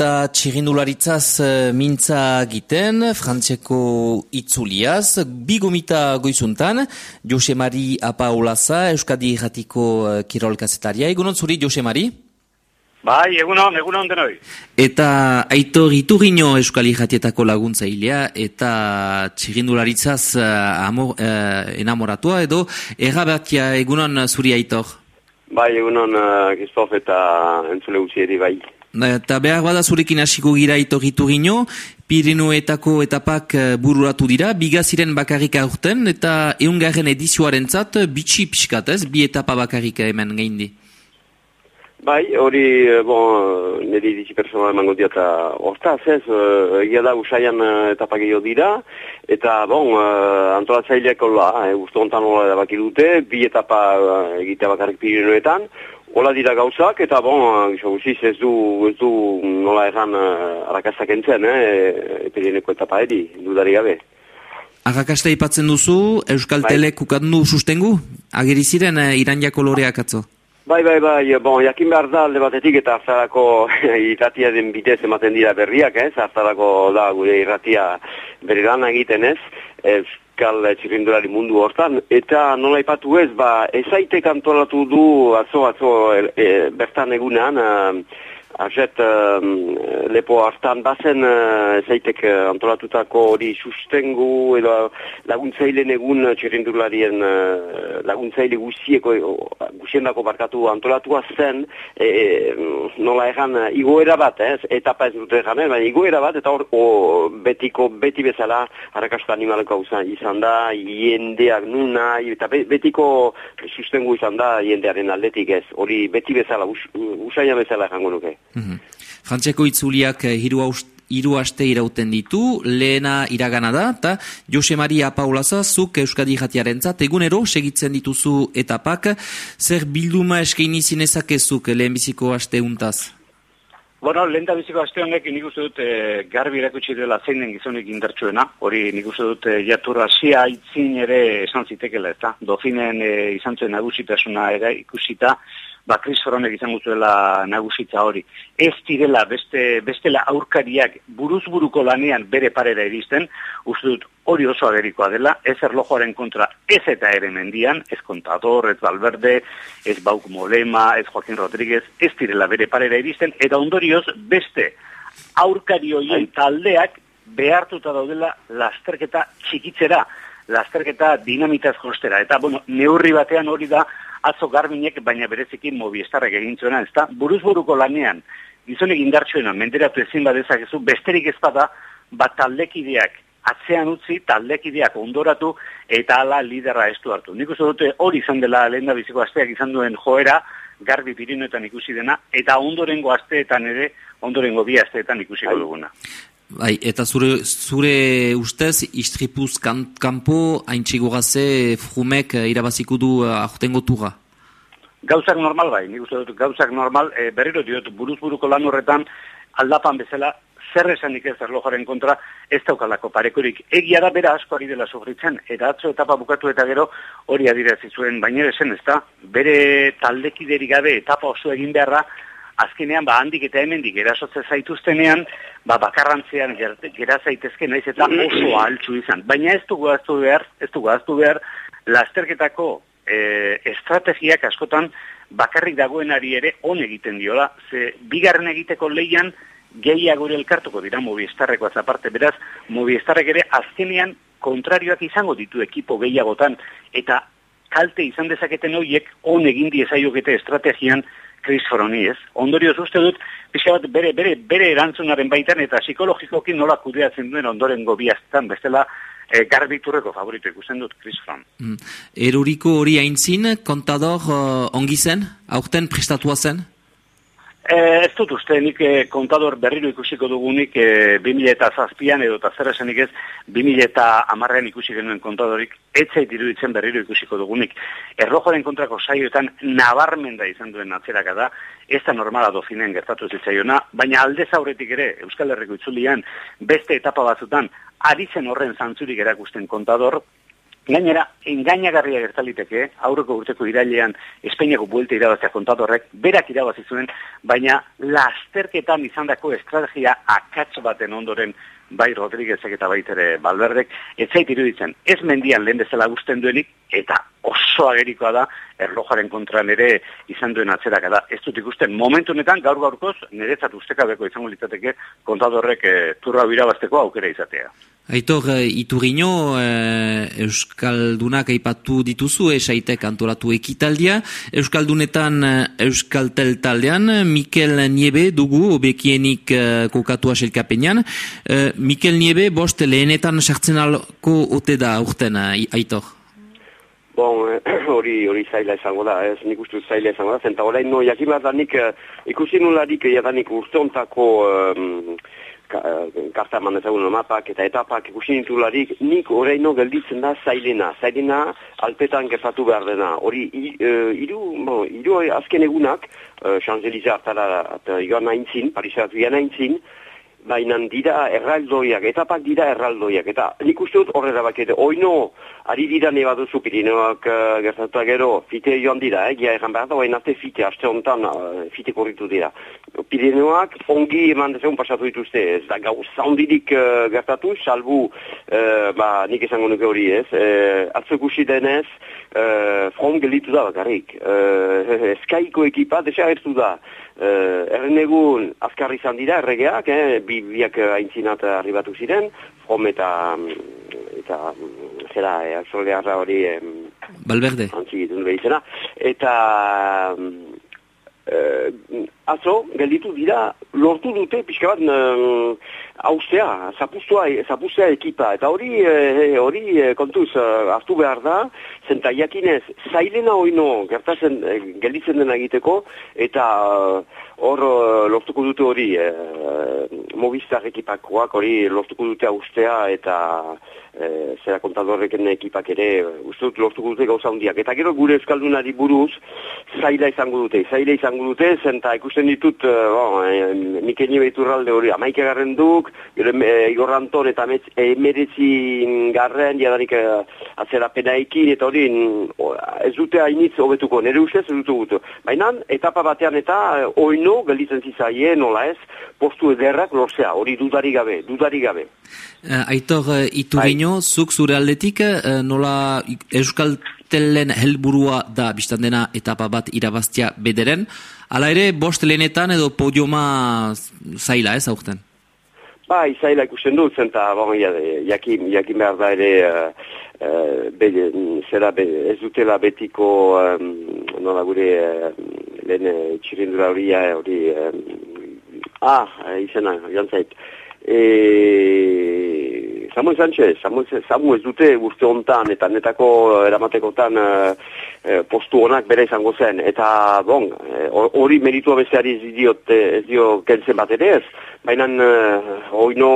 eta txirindularitzaz uh, mintza giten, frantziako itzuliaz, bigomita goizuntan, Jose Mari Apaolaza, Euskadi Jatiko uh, Kirol Kazetaria. Egunon zuri, Jose Mari? Bai, egunon, egunon denoi. Eta Aitor Iturriño Euskali Jatietako laguntza hilea, eta txirindularitzaz uh, amor, uh, enamoratua edo, errabertia egunon zuri Aitor? Bai, egunon uh, Kristof eta entzule gutxi bai. Eta behar bada zurekin hasiko gira itogitu gino, Pirinuetako etapak eh, bururatu dira, bigaziren bakarrik aurten, eta eungarren edizioaren zat, bitxi pixkat ez, bi etapa bakarrik hemen gaindi. Bai, hori, eh, bon, niri ditzi persona emango dira eta hortaz ez, eh, egia da usaian etapa gehiago dira, eta bon, antolatzaileak hola, e, uste honetan hola edabaki dute, bi etapa egitea bakarrik Pirinuetan, Ola dira gauzak, eta bon, guziz ez du, ez du nola erran uh, arrakastak entzen, eh, epidemiko etapa eri, dudari gabe. Arrakasta ipatzen duzu, Euskal bai. Telek ukandu sustengu? Ageri ziren uh, iranjako loreak atzo? Bai, bai, bai, bon, jakin behar da alde batetik eta hartzarako irratia den bitez ematen dira berriak, ez? Hartzarako da gure irratia berri egiten ez? euskal txirrindulari mundu hortan, eta nola ipatu ez, ba, ezaitek antolatu du atzo, atzo, e, bertan egunean, Azet, lepo hartan bazen, uh, zeitek uh, antolatutako hori sustengu edo laguntzailen egun txerrendularien uh, laguntzaile guzieko, uh, guziendako barkatu antolatua zen, e, e, nola egan, igoera bat, ez, etapa ez dute egan, baina igoera bat, eta hor, betiko, beti bezala, harrakasta animaleko izan da, jendeak nuna, eta betiko sustengu izan da, jendearen aldetik ez, hori beti bezala, us, usaina bezala egango nuke. Mm Frantziako itzuliak eh, hiru aste irauten ditu, lehena iragana da, eta Jose Maria Paulaza, zuk Euskadi jatiaren zat, egunero segitzen dituzu etapak, zer bilduma eskaini zinezakezuk lehenbiziko aste untaz? Bueno, lehen da biziko aste honek nik uste dut e, garbi erakutsi dela zein den gizonik indartsuena, hori nik uste dut e, jaturra zia itzin ere esan zitekela, eta dofinen e, izan zuen nagusitasuna ere ikusita, ba, Chris Fronek izango zuela nagusitza hori. Ez direla beste, bestela aurkariak buruzburuko lanean bere parera iristen, uste dut hori oso agerikoa dela, ez erlojoaren kontra ez eta ere mendian, ez kontador, ez Valverde, ez Bauk Molema, ez Joaquin Rodríguez, ez direla bere parera iristen, eta ondorioz beste aurkarioien taldeak behartuta daudela lasterketa txikitzera, lasterketa dinamitaz jostera. Eta, bueno, neurri batean hori da, atzo garbinek, baina berezikin mobiestarrak egin zuena, ez da, buruzburuko lanean, gizonek indartsuena, menderatu ezin badezakezu, besterik ez bada, bat taldekideak atzean utzi, taldekideak ondoratu, eta ala lidera estu hartu. Nik uste dute hori izan dela lehen da biziko asteak izan duen joera, garbi pirinoetan ikusi dena, eta ondorengo asteetan ere, ondorengo bi asteetan ikusiko duguna. Bai, eta zure, zure ustez, istripuz kan, kanpo, haintxigo gaze, frumek eh, irabaziko du uh, aurtengo turra? Gauzak normal bai, nik uste dut gauzak normal, e, berriro diot buruz-buruko lan horretan, aldapan bezala, zer esanik ez erlojaren kontra, ez daukalako parekorik. Egia da bera asko ari dela sofritzen, eta atzo etapa bukatu eta gero hori adirazi zuen, baina esen ez da, bere taldekideri gabe etapa oso egin beharra, azkenean ba handik eta hemendik erasotze zaituztenean ba bakarrantzean gera zaitezke naiz eta oso altzu izan. Baina ez dugu aztu behar ez dugu aztu behar lasterketako e, estrategiak askotan bakarrik dagoenari ere on egiten diola. Ze bigarren egiteko leian gehiago ere elkartuko dira mobiestarreko azaparte beraz mobiestarrek ere azkenean kontrarioak izango ditu ekipo gehiagotan eta kalte izan dezaketen horiek on egin diezaiokete estrategian Chris Froni, ez? Ondorioz uste dut, pixka bat bere, bere, bere erantzunaren baitan eta psikologikoki nola kudeatzen duen ondoren gobiaztan, bestela e, garbiturreko favorito ikusten dut Chris Fron. Mm. Eruriko hori aintzin, kontador uh, ongi zen, aurten prestatua zen? Eh, ez dut uste, nik eh, kontador berriro ikusiko dugunik eh, 2000 eta zazpian edo eta zer esanik ez 2000 eta amarrean ikusi genuen kontadorik etzait iruditzen berriro ikusiko dugunik. Errojoren kontrako saioetan nabarmen da izan duen atzeraka da, ez da normala dofinen gertatu zitzaiona, baina alde zauretik ere Euskal Herriko itzulian beste etapa batzutan ari zen horren zantzurik erakusten kontador, Gainera, engainagarria gertaliteke, aurreko urteko irailean Espainiako buelte irabazia kontadorrek, berak irabazi zuen, baina lasterketan izandako estrategia akats baten ondoren bai Rodríguezek eta baitere Balberdek, ez zait iruditzen, ez mendian lehen bezala guzten duenik, eta oso agerikoa da, erlojaren kontran ere izan duen atzerak da. Ez dut ikusten, momentu honetan, gaur gaurkoz, niretzat ustekabeko izango litzateke kontadorrek e, turra birabazteko aukera izatea. Aitor, eh, iturino, eh, Euskaldunak aipatu dituzu, esaitek antolatu ekitaldia. Euskaldunetan, Euskaltel taldean, Mikel Niebe dugu, obekienik eh, kokatu aselkapenean. Eh, Mikel Niebe, bost lehenetan sartzen alko ote da urten, Aitor? Bon, hori hori zaila izango da, ez? Nik uste zaila izango da, zenta horrein no, jakin bat da nik, ikusi nularik, jadanik urteontako... Um, karta eman ezagun mapak eta etapak ikusi nitularik, nik horreino gelditzen da zailena, zailena alpetan gertatu behar dena. Hori, iru, bo, iru azken egunak, Champs-Élysées hartara joan nahintzin, Parisat joan nahintzin, baina dira erraldoiak, etapak dira erraldoiak, eta nik uste dut horrela bakete, oino, ari dira neba duzu Pirineoak uh, gertatuak gero, fite joan dira, eh, gia erran behar da, baina arte fite, aste honetan uh, fite korritu dira. Pirineoak ongi eman dezegun pasatu dituzte, ez da gau zaundirik uh, gertatu, salbu, uh, ba, nik esango nuke hori ez, uh, atzekusi denez, uh, front gelitu da bakarrik, uh, eskaiko ekipa desagertu da, Uh, erren egun izan dira erregeak, eh, bi, biak haintzinat arribatu ziren, from eta, eta zera, eh, hori... Eh, Balberde. Antzigitun behizena. Eta... Eh, atzo, gelditu dira, lortu dute, pixka bat, eh, haustea, zapustua, ekipa, eta hori, eh, hori eh, kontuz, eh, hartu behar da, zenta jakinez, zailena oino, gertatzen, eh, gelditzen dena egiteko, eta hor lortuko dute hori, eh, mobistar ekipakoak, hori lortuko dute haustea, eta e, zera kontadorreken ekipak ere uste dut lortuko dute gauza hundiak. Eta gero gure euskaldunari buruz zaila izango dute, zaila izango dute, zenta ikusten ditut, e, bon, e, Mikeni Beiturralde hori amaike garren duk, gero e, Igor Anton eta emeretzi garren, jadanik e, atzera penaikin, eta hori ez dute hainitz hobetuko, nire ustez ez dute gutu. Baina etapa batean eta oino gelditzen zizaie, nola ez, postu ederrak lorzea, hori dudari gabe, dudari gabe. Uh, Aitor, uh, Iturino, bai. zuk zure aldetik, uh, nola Euskal Telen helburua da biztan dena etapa bat irabaztia bederen. Hala ere, bost lehenetan edo podioma zaila ez aurten? Bai, zaila ikusten dut, zenta bon, jakin, jakin behar da ere uh, uh, be, zera be, ez dutela betiko um, nola gure uh, lehen uh, txirindura horia hori um, ah, izena, jantzait e, Samuel Sánchez, Samuel, Samuel ez dute guzti hontan eta netako eramatekotan e, e, postu honak bere izango zen. Eta, bon, e, hori e, meritua besteari ez diot, ez dio kentzen bat ere ez. Baina, e, oino,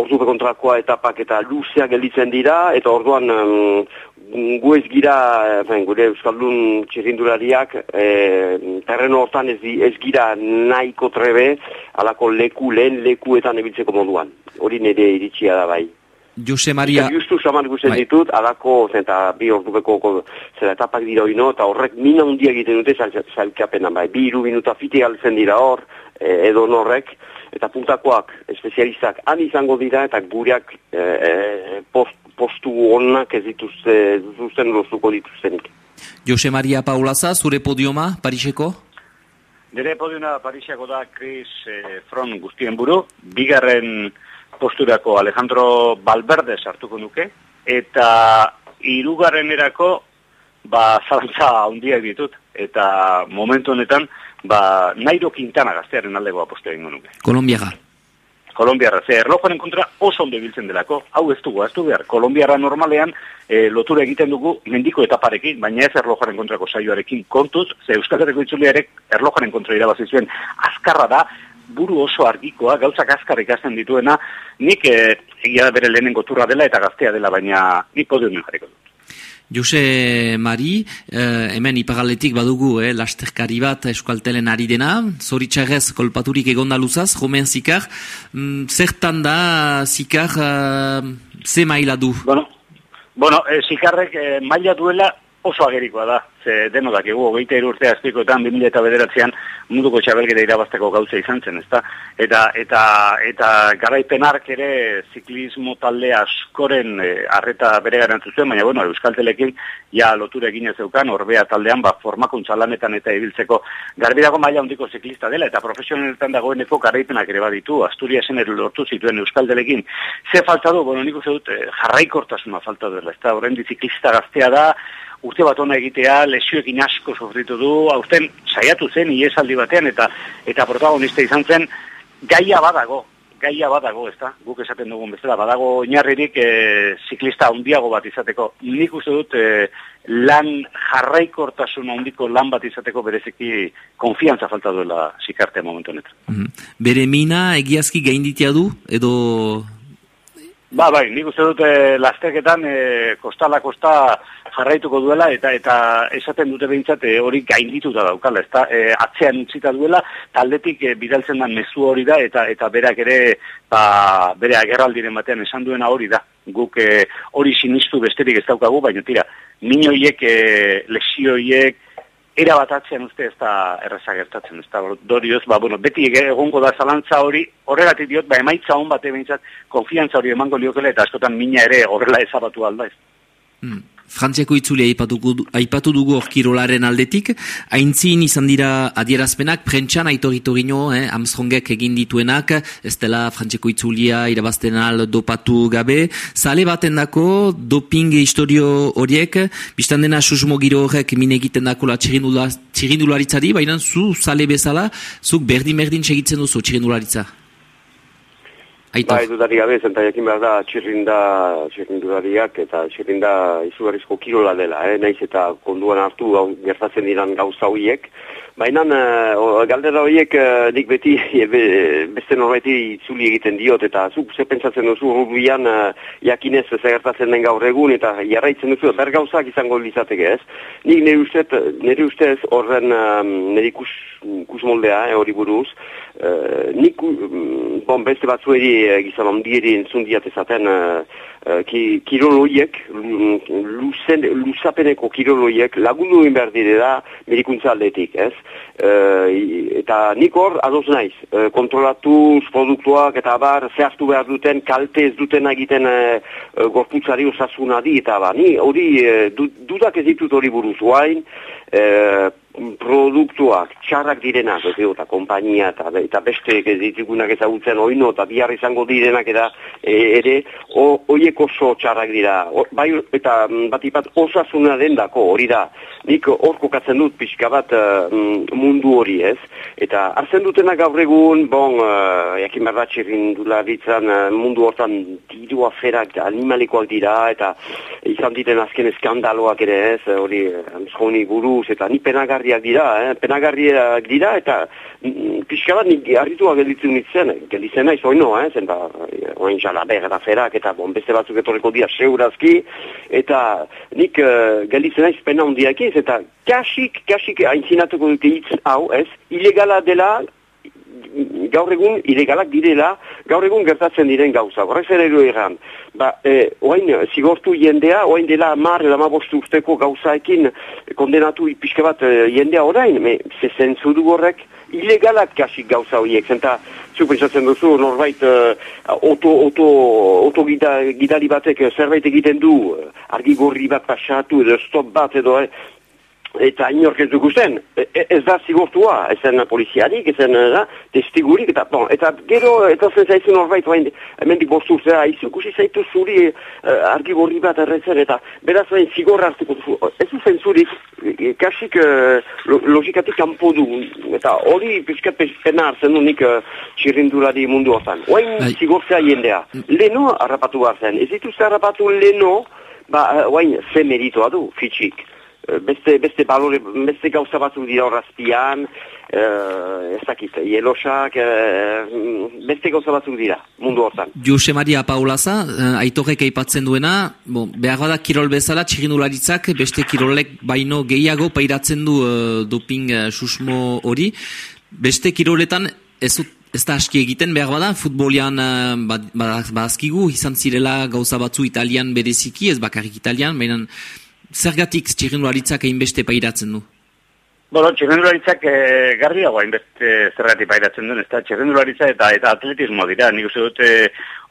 ordupe kontrakoa etapak eta luzea gelditzen dira, eta orduan gu ez gira, ben, gure Euskaldun txirrindulariak, e, terreno hortan ez, ez gira nahiko trebe, alako leku, lehen lekuetan ebiltzeko moduan. Hori nire iritsia da bai. Jose Maria... Eta justu saman guzen bai. ditut, alako, zenta, bi ordubeko zera etapak dira hori no, eta horrek mina hundia egiten dute zailkapenan bai. Bi iru minuta fiti galtzen dira hor, e, edo norrek, eta puntakoak, espezialistak, han izango dira, eta gureak e, e, post, postu onak ez dituzte, zuzen lortuko dituztenik. Jose Maria Paulaza, zure podioma, Pariseko? Nire podiuma Pariseko da Chris eh, Front guztien buru, bigarren posturako Alejandro Balberde sartuko nuke, eta irugarren erako, ba, zalantza handiak ditut, eta momentu honetan, ba, Nairo Quintana gaztearen aldego apostu egin nuke. Kolombiaga. Kolombiarra, ze erlojoaren kontra oso ondo biltzen delako, hau ez dugu, ez du behar, Kolombiarra normalean e, lotura egiten dugu mendiko etaparekin, baina ez erlojoaren kontrako saioarekin kontuz, ze Euskal Herriko itzuliarek erlojoaren kontra irabazizuen azkarra da, buru oso argikoa, gauzak azkar ikasten dituena, nik e, egia bere lehenengo turra dela eta gaztea dela, baina nik podiumen jarriko dut. Jose Mari, eh, hemen ipagaletik badugu eh, lasterkari bat eskualtelen ari dena, zoritxarrez kolpaturik egonda luzaz, jomen zikar, mm, zertan da zikar eh, ze maila du? Bueno, Bueno, zikarrek maila duela oso agerikoa da, ze deno dakigu, hogeita irurtea azpikoetan, 2000 eta bederatzean, munduko txabelgera irabazteko gauza izan zen, ezta? Eta, eta, eta garaipen ark ere ziklismo talde askoren e, arreta bere garantzu zuen, baina bueno, Euskal Telekin ja loture egin zeukan, orbea taldean, ba, formakuntza lanetan eta ibiltzeko garbirago maila hondiko ziklista dela, eta profesionaletan dagoeneko garaipenak ere baditu, Asturiasen ere lortu zituen Euskal Telekin. Ze falta du, bueno, nik uste dut, e, jarraikortasuna falta dela, ez da, horrein ziklista gaztea da, urte bat ona egitea, lesioekin asko sofritu du, aurten saiatu zen, iesaldi batean, eta eta protagonista izan zen, gaia badago, gaia badago, ez da, guk esaten dugun bezala, badago inarririk e, ziklista handiago bat izateko. Nik uste dut, e, lan jarraikortasun handiko lan bat izateko bereziki konfiantza falta duela zikarte momentu honetan. Mm Bere mina egiazki gainditia du, edo... Ba, bai, nik uste dut, e, lasterketan, e, kostala kosta, jarraituko duela eta eta esaten dute behintzat e, hori gaindituta daukala, ezta? E, atzean utzita duela taldetik e, bidaltzen da mezu hori da eta eta berak ere ba bere agerraldiren batean esan duena hori da. Guk e, hori sinistu besterik ez daukagu, baina tira, minoiek e, lesioiek era bat uste ez da erreza gertatzen, ez da dorioz, ba, bueno, beti egongo da zalantza hori, horregatik diot, ba, emaitza hon bate behintzat, konfiantza hori emango liokela, eta askotan mina ere horrela ezabatu alda ez. Mm. Frantziako itzule aipatu dugu orkirolaren aldetik, haintzin izan dira adierazpenak, prentxan aitorito gino, eh, Armstrongek egin dituenak, ez dela Frantziako itzulia irabazten al dopatu gabe, zale baten dako, doping historio horiek, biztan dena susmo giro horrek mine egiten dako la txirindularitzari, baina zu zale bezala, zuk berdin-berdin segitzen duzu txirindularitza. Aitor. Bai, dudari gabe, zenta jakin behar da, txirrinda, txirrindulariak eta txirrinda izugarrizko kirola dela, eh? naiz eta konduan hartu gertatzen diran gauza horiek. Baina, uh, galdera horiek uh, nik beti beste norbaiti itzuli egiten diot, eta zuk ze pentsatzen duzu rubian uh, jakinez gertatzen den gaur egun, eta jarraitzen duzu, ber gauzak izango lizateke ez. Nik nire ustez, nire ustez horren um, nire ikus, ikus moldea, eh, hori buruz, uh, nik, um, bon, beste batzueri uh, gizan ondieri entzundiat ezaten, uh, uh, ki, kiroloiek, luzapeneko kiroloiek lagundu behar dire da medikuntza aldetik, ez? Uh, eta nik hor, adoz naiz, uh, kontrolatuz produktuak eta bar, zehaztu behar duten, kalte ez duten egiten uh, gorputzari osasuna di, eta ba, ni hori, uh, dudak ez ditut hori buruz, guain, uh, produktuak txarrak direnak, ez eta kompainia eta, eta beste ez ditugunak ezagutzen oino eta bihar izango direnak eta e, ere horiek oso txarrak dira. O, bai, eta mm, bat ipat osasuna dendako hori da. Nik hor kokatzen dut pixka bat uh, mundu hori ez. Eta hartzen dutena gaur egun, bon, uh, jakin behar ditzen uh, mundu hortan diru aferak animalikoak dira eta izan diten azken eskandaloak ere ez, hori uh, buruz eta ni penagarri penagarriak dira, eh? penagarriak dira, eta mm, pixka bat nik harritua gelditzen nintzen, gelditzen nahi zoino, eh? zen da, oin jala eta ferak, eta bon, beste batzuk etorreko dira seurazki, eta nik uh, gelditzen nahi pena hundiak ez, eta kasik, kasik haintzinatuko dute hitz hau, ez, ilegala dela, gaur egun ilegalak direla, gaur egun gertatzen diren gauza. Horrek zer ero egan. Ba, e, oain, zigortu jendea, oain dela mar, lama bostu usteko gauzaekin kondenatu pixka bat e, jendea orain, me, ze zentzudu horrek, ilegalak kasik gauza horiek, zenta, zu pentsatzen duzu, norbait, uh, oto, oto, oto gidari batek zerbait egiten du, argi gorri bat pasatu, edo stop bat, edo, eh, eta inork ez duguzen, e, e, ez da zigortua, ez zen poliziarik, ez zen da, testigurik, eta, bon, eta gero, eta zen zaizun horbait, bain, hemen dik bostu zera, izukusi zaitu zuri uh, argi gorri bat erretzen, eta beraz bain zigor hartuko duzu, ez zen zuri, kasik uh, logikatik kanpo du, eta hori piskat pena hartzen du nik uh, txirrindulari mundu hortan. Oain zigortzea jendea, leno harrapatu behar zen, ez dituzte harrapatu leno, ba, oain, ze meritoa du, fitxik beste beste balore beste gauza batzuk dira horrazpian eh ez dakit ielosak eh, beste gauza batzuk dira mundu hortan. Jose Maria Paulaza eh, aitorek aipatzen duena bon behar bada kirol bezala txirindularitzak beste kirolek baino gehiago pairatzen du uh, doping uh, susmo hori. Beste kiroletan ez ez da aski egiten behar bada, futbolian bazkigu, izan zirela gauza batzu italian bereziki, ez bakarrik italian, baina zergatik txirrendularitzak egin beste pairatzen du? Bueno, txirrendularitzak e, garbi dago hainbeste zergatik pairatzen duen, ez da txirrendularitza eta eta atletismo dira, nik uste dute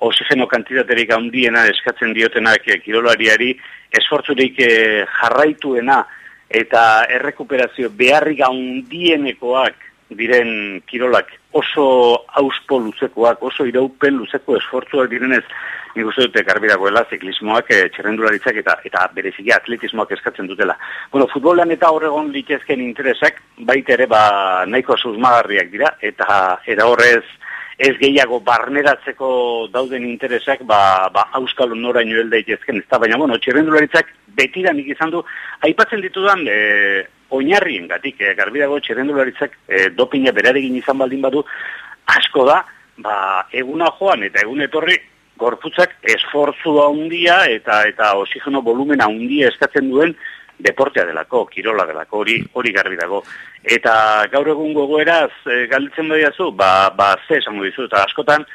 oxigeno kantitaterik handiena eskatzen diotenak e, kirolariari, esfortzurik e, jarraituena eta errekuperazio beharrik handienekoak diren kirolak oso auspo luzekoak, oso iraupen luzeko esfortzuak direnez, nik uste dute garbiragoela ziklismoak, e, txerrendularitzak eta eta bereziki atletismoak eskatzen dutela. Bueno, futbolan eta horregon litezken interesak, baita ere ba, nahiko susmagarriak dira, eta era horrez ez gehiago barneratzeko dauden interesak, ba, ba auskalun noraino helda itezken, ez da, baina, bueno, txerrendularitzak nik izan du, aipatzen ditudan, e, oinarrien gatik, e, garbi dago txerrendularitzak e, dopina beraregin izan baldin badu, asko da, ba, eguna joan eta egun etorri, gorputzak esfortzu handia eta eta oxigeno volumena handia eskatzen duen deportea delako, kirola delako, hori hori garbi dago. Eta gaur egun gogoeraz e, galditzen badiazu, ba, ba ze esango dizu, eta askotan,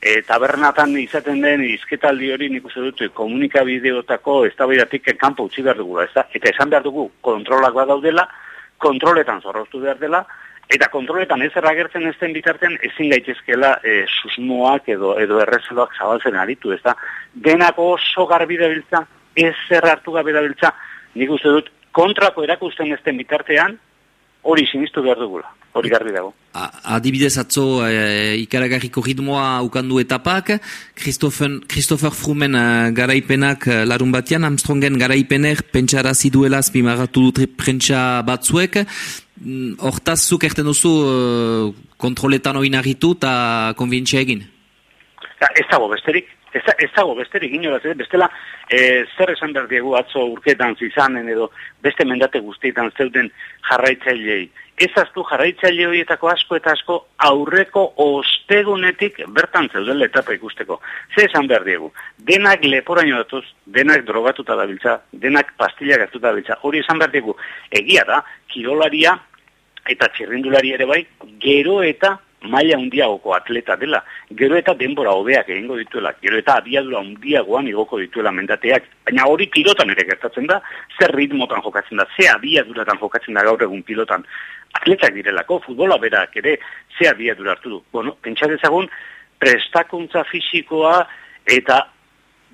e, tabernatan izaten den izketaldi hori nik uste dut komunikabideotako ez da kanpo utzi behar dugu, ez da? Eta esan behar dugu kontrolak badaudela, kontroletan zorroztu behar dela, eta kontroletan ez erragertzen ez den bitartean ezin gaitezkela e, susmoak edo edo errezeloak zabaltzen aritu, ez da? Denako oso garbi biltza, ez hartu gabe biltza, nik uste dut kontrako erakusten ez den bitartean, hori sinistu behar dugula. Hori garbi dago. Adibidez atzo e, ikaragarriko ritmoa ukandu etapak, Christopher Frumen e, garaipenak e, larun batean, Armstrongen garaipener pentsara ziduela spimagatu dut prentsa batzuek, mm, hortaz zuk erten duzu e, kontroletan hori nagitu eta konbintxe egin? ez dago besterik, ez, ez dago besterik inoraz, bestela e, zer esan behar diegu atzo urketan zizanen edo beste mendate guztietan zeuden jarraitzailei ez aztu jarraitzaile horietako asko eta asko aurreko ostegunetik bertan zeudela etapa ikusteko. Ze esan behar diegu, denak leporaino datuz, denak drogatuta dabiltza, denak pastilla hartuta dabiltza, hori esan behar diegu, egia da, kirolaria eta txirrindulari ere bai, gero eta maila handiagoko atleta dela, gero eta denbora hobeak egingo dituela, gero eta abiadura handiagoan igoko dituela mendateak, baina hori pilotan ere gertatzen da, zer ritmotan jokatzen da, ze abiaduratan jokatzen da gaur egun pilotan, atletak direlako, futbola berak ere, ze abiadura hartu du. Bueno, pentsa dezagun, prestakuntza fisikoa eta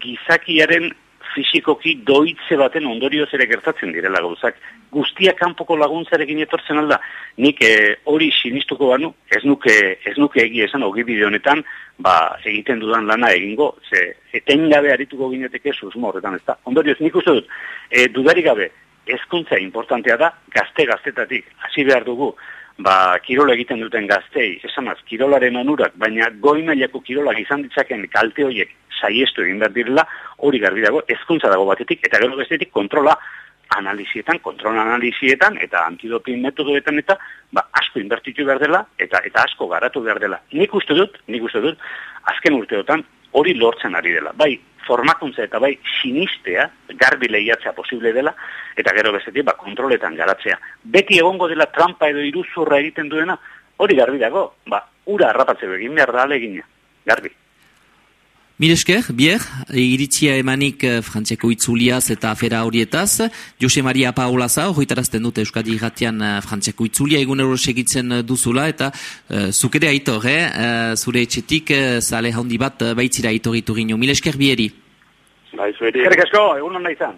gizakiaren fisikoki doitze baten ondorioz ere gertatzen direla gauzak. Guztia kanpoko laguntzarekin etortzen alda, nik eh, hori sinistuko banu, ez nuke, ez nuke egi esan bide honetan, ba, egiten dudan lana egingo, ze eten gabe harituko gineteke susmo horretan ez da. Ondorioz, nik uste dut, e, dudarik gabe, ezkuntza importantea da, gazte-gaztetatik, hasi behar dugu, ba, kirola egiten duten gaztei, esamaz, kirolaren onurak, baina goi mailako kirolak izan ditzaken kalte horiek saiestu egin behar direla, hori garbi dago, ezkuntza dago batetik, eta gero bestetik kontrola analizietan, kontrola analizietan, eta antidopin metodoetan, eta ba, asko inbertitu behar dela, eta eta asko garatu behar dela. Nik uste dut, nik uste dut, azken urteotan, hori lortzen ari dela. Bai, formakuntza eta bai sinistea, garbi lehiatzea posible dela, eta gero bezetik, ba, kontroletan garatzea. Beti egongo dela trampa edo iruzurra egiten duena, hori garbi dago, ba, ura harrapatzeko egin behar da alegina, garbi. Miresker, bier, iritzia emanik eh, frantziako itzuliaz eta afera horietaz. Jose Maria Paulaza, hoitarazten dute Euskadi irratian uh, frantziako itzulia egun segitzen duzula eta uh, zukere aitor, eh? zure etxetik zale handi bat baitzira aitor iturino. Miresker, bieri. Bai, zueri. Esker, egun hona izan.